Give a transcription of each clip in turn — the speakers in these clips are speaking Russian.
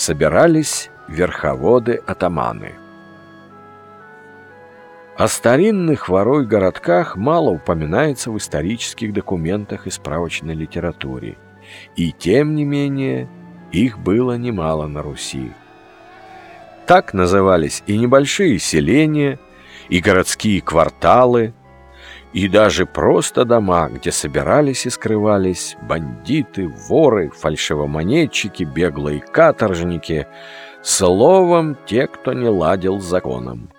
собирались верховоды-атаманы. О старинных ворой городках мало упоминается в исторических документах и справочной литературе, и тем не менее их было немало на Руси. Так назывались и небольшие селения, и городские кварталы, и даже просто дома, где собирались и скрывались бандиты, воры, фальшивомонетчики, беглые каторжники, словом, те, кто не ладил законом.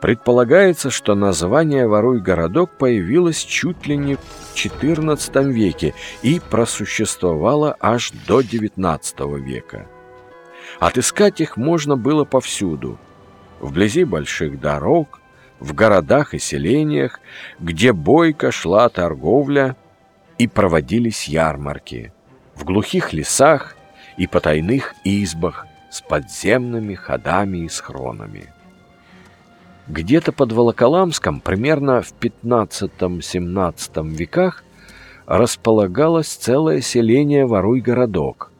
Предполагается, что название «Воруй городок» появилось чуть ли не в XIV веке и просуществовало аж до XIX века. Отыскать их можно было повсюду. Вблизи больших дорог, в городах и селениях, где бойко шла торговля и проводились ярмарки, в глухих лесах и потайных избах с подземными ходами и схронами. Где-то под Волоколамском, примерно в 15-17 веках, располагалось целое селение Воруй-городок.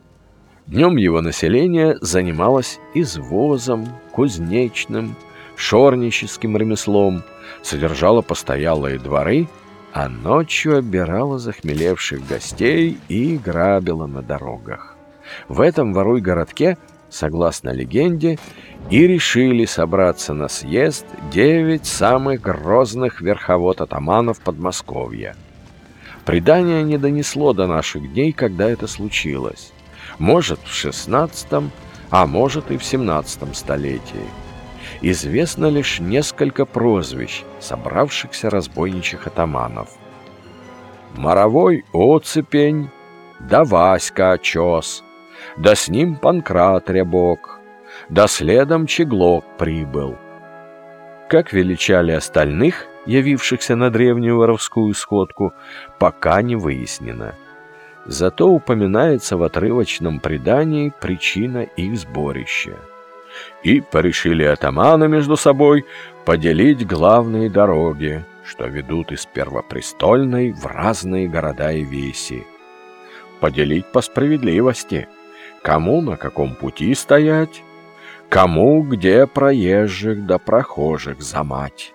Днем его население занималось извозом, кузнечным, шорническим ремеслом, содержала постоялые дворы, а ночью обирала захмелевших гостей и грабила на дорогах. В этом Воруй-городке, согласно легенде, и решили собраться на съезд девять самых грозных верховод-атаманов Подмосковья. Предание не донесло до наших дней, когда это случилось. Может, в XVI, а может и в XVII столетии известно лишь несколько прозвищ собравшихся разбойничьих атаманов. Моровой Оцепень, да Васька Очес, да с ним Панкрат Рябок, да следом Чеглок прибыл. Как величали остальных, явившихся на древнюю воровскую сходку, пока не выяснено. Зато упоминается в отрывочном предании причина их сборища и порешили атаманы между собой поделить главные дороги, что ведут из Первопрестольной в разные города и веси. Поделить по справедливости, кому на каком пути стоять, кому где проезжих да прохожих замать.